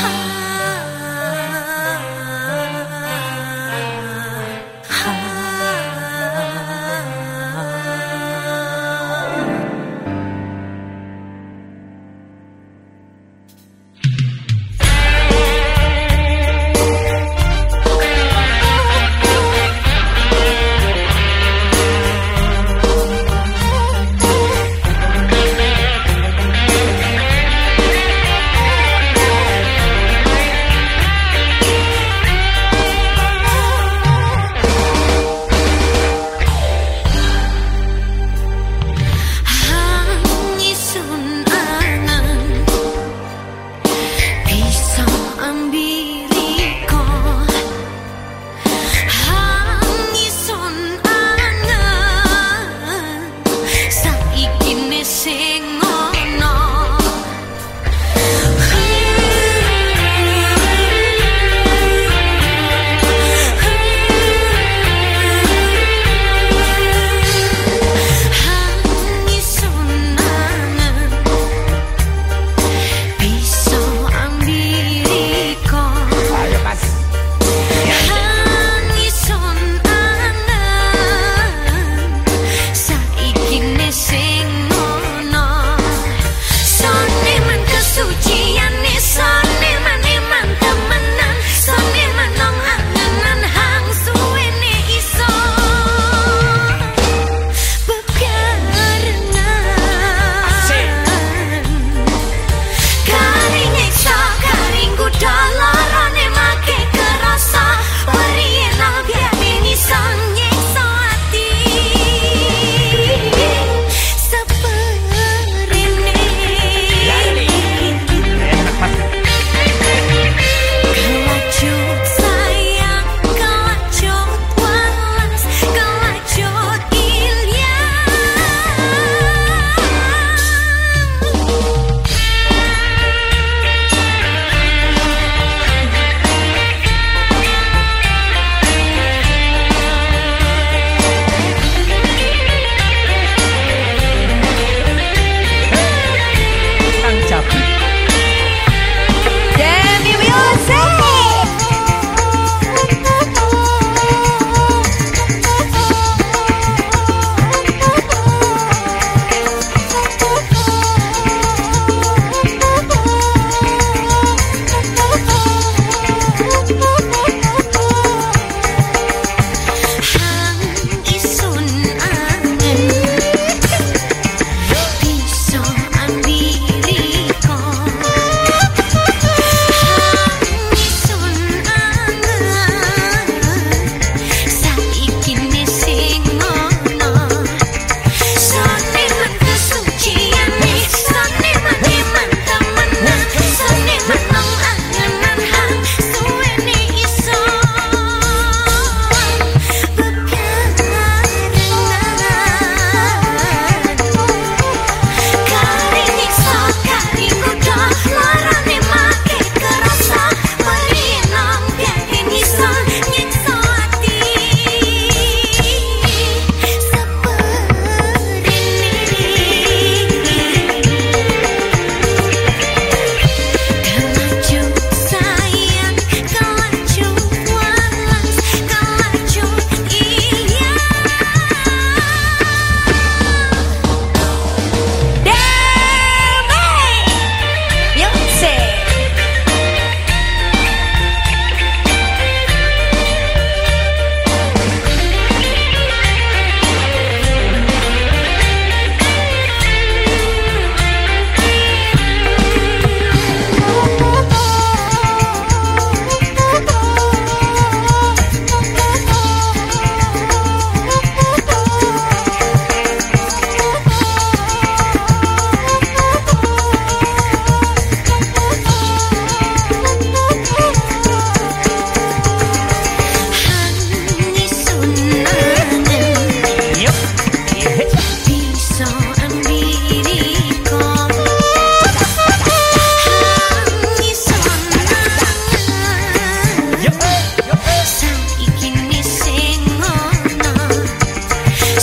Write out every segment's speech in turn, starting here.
哈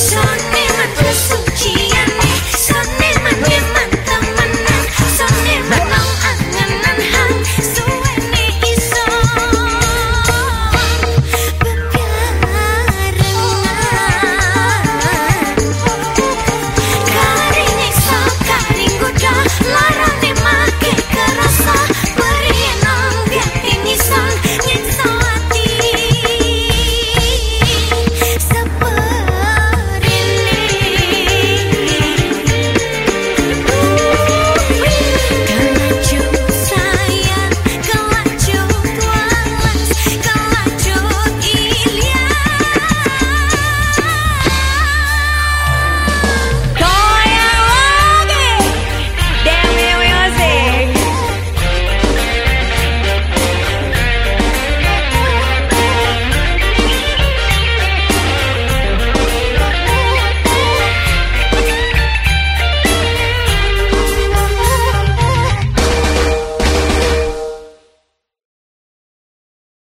Sunshine.